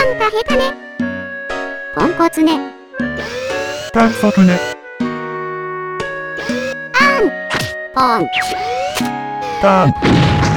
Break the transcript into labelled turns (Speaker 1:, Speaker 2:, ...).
Speaker 1: あんた下手ね。ポンコツね。
Speaker 2: 短足ね。
Speaker 1: ポン。
Speaker 2: ターン。